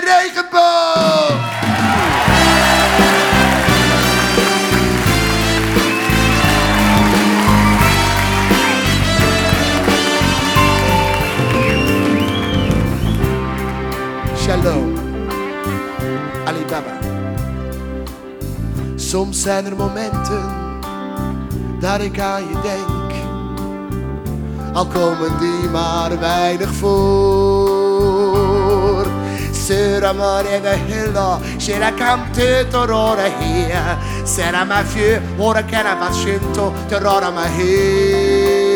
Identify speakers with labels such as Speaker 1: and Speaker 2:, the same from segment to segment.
Speaker 1: regenboog. Shalom. Alibaba. Soms zijn er momenten dat ik aan je denk. Al komen die maar weinig voor. amor ega hilla Shira kam te torora hia Sera ma fiu ora shinto to torora ma hia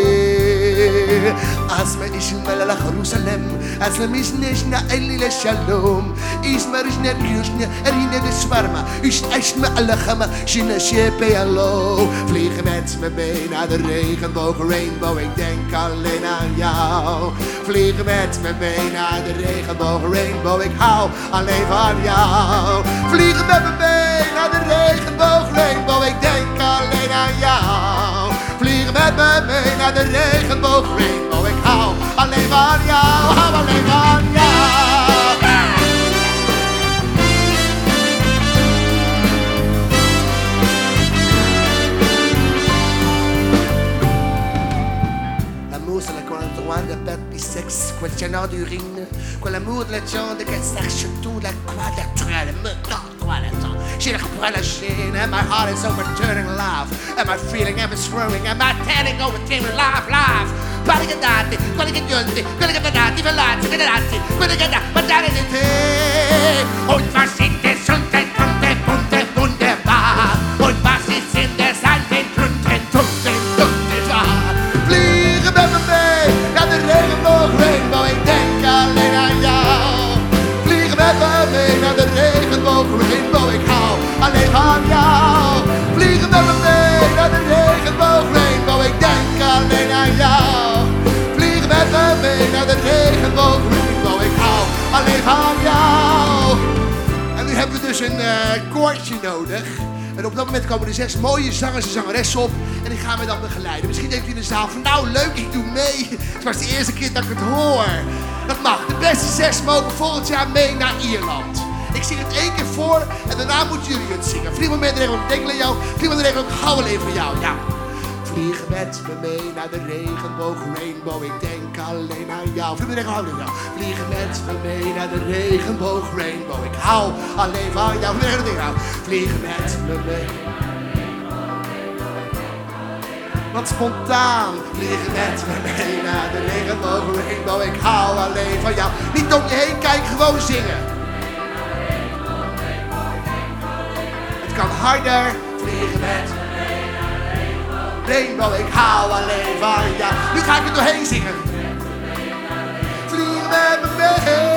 Speaker 1: أسمع إيش الملل خروسلم أسلم إيش نشنا اللي للشلوم إيش مرجنا ريوشنا أرينا دسفرما إيش أشنا على خما شنا شيبي يالو Vliegen met me mee naar de regenboog rainbow Ik denk alleen aan jou Vliegen met me mee naar de regenboog rainbow Ik hou alleen van jou Vliegen met me mee naar de regenboog rainbow Ik denk alleen aan jou Vliegen met me mee naar de regenboog rainbow au, Alemania, au, Alemania. L'amour, c'est la contrôle de perte bisexe, quoi le canard d'urine, quoi l'amour de la jambe, de qu'elle sache tout, la quoi de la traîne, me quoi la traîne. She's relishing, and my heart is overturning life. Am I feeling, am I swirling, am I tanning over team life, life? Che dati, quelli che giunti, quelli che pedati, velati, che dati, quelli che da, mandare di te. Und was sind dus een eh, koortje nodig. En op dat moment komen er zes mooie zangers en zangeressen op. En die gaan me dan begeleiden. Misschien denkt u in de zaal van nou leuk, ik doe mee. Het was de eerste keer dat ik het hoor. Dat mag. De beste zes mogen volgend jaar mee naar Ierland. Ik zing het één keer voor en daarna moeten jullie het zingen. Met de regel, ik denk aan jou. De regel, ik hou alleen van jou. Ja. Vlieg met me mee naar de regenboog rainbow. Ik denk alleen aan jou. Vlieg met met me mee naar de regenboog rainbow. Ik hou alleen van jou. Vlieg met me mee. Wat spontaan vliegen met me mee naar de regenboog rainbow. Ik hou alleen van jou. Niet om je heen kijken, gewoon zingen. Het kan harder vliegen met me regenboog rainbow. Ik hou alleen van jou. Nu ga ik er doorheen zingen. Vliegen met me mee